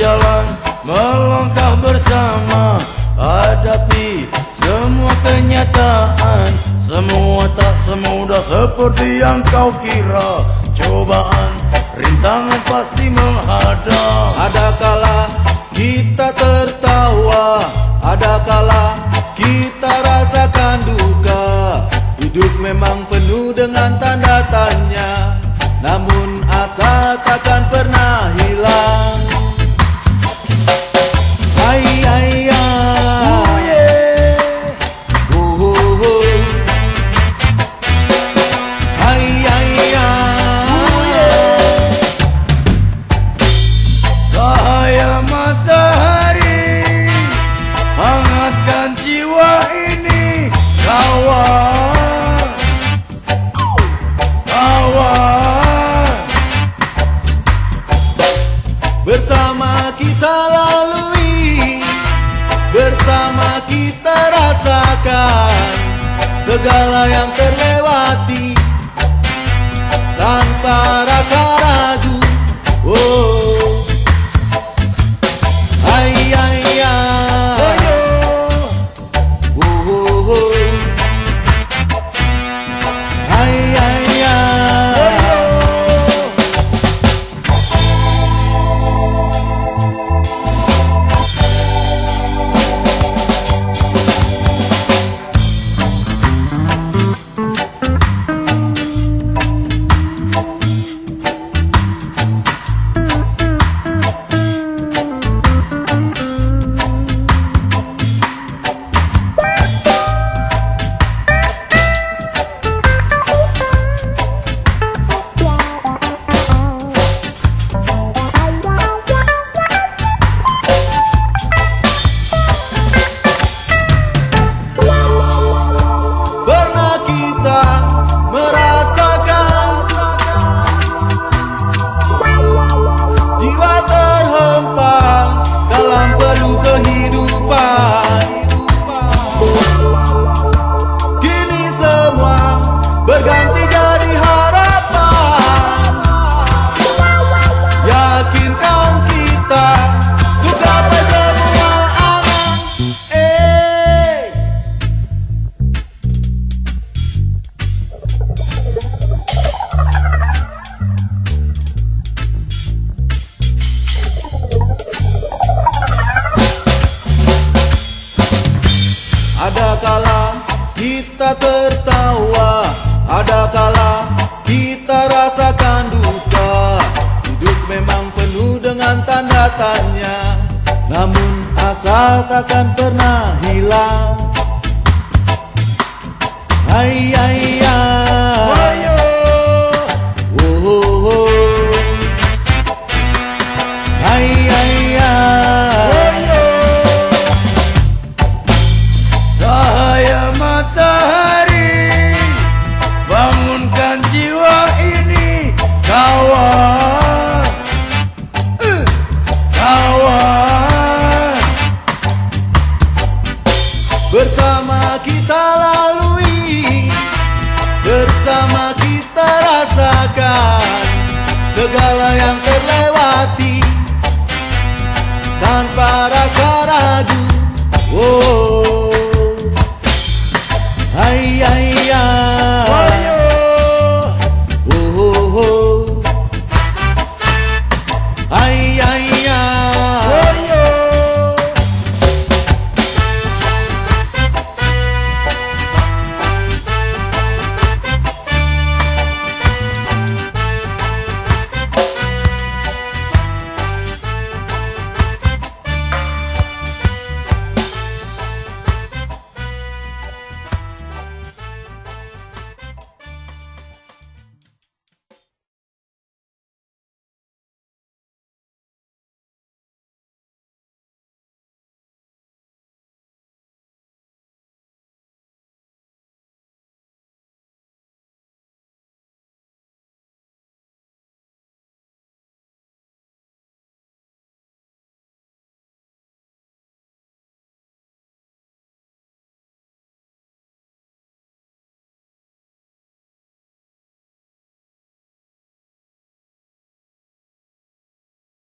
Berjalan melangkah bersama. Hadapi semua kenyataan. Semua tak semudah seperti yang kau kira. Cobaan, rintangan pasti menghadap. Ada kala kita tertawa? Ada kala kita rasakan duka? Hidup memang penuh dengan tanda Bersama kita lalui Bersama kita rasakan Segala yang terlewati Ada kala kita rasakan duka Hidup memang penuh dengan tanda tanya. Namun asa takkan pernah hilang. Hai hai ya Oh, oh, oh. Hai kita lalui Bersama kita rasakan Segala yang terlewati. Tanpa rasa ragu Oh.